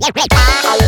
you're great.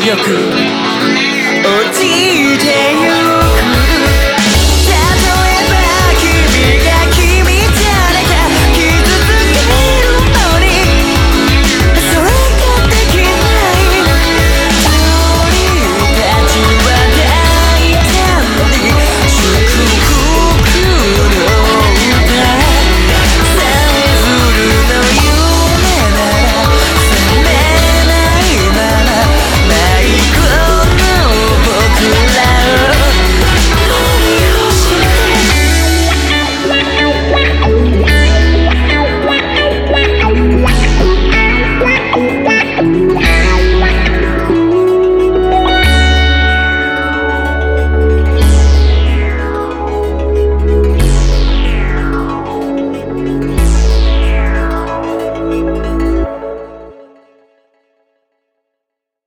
力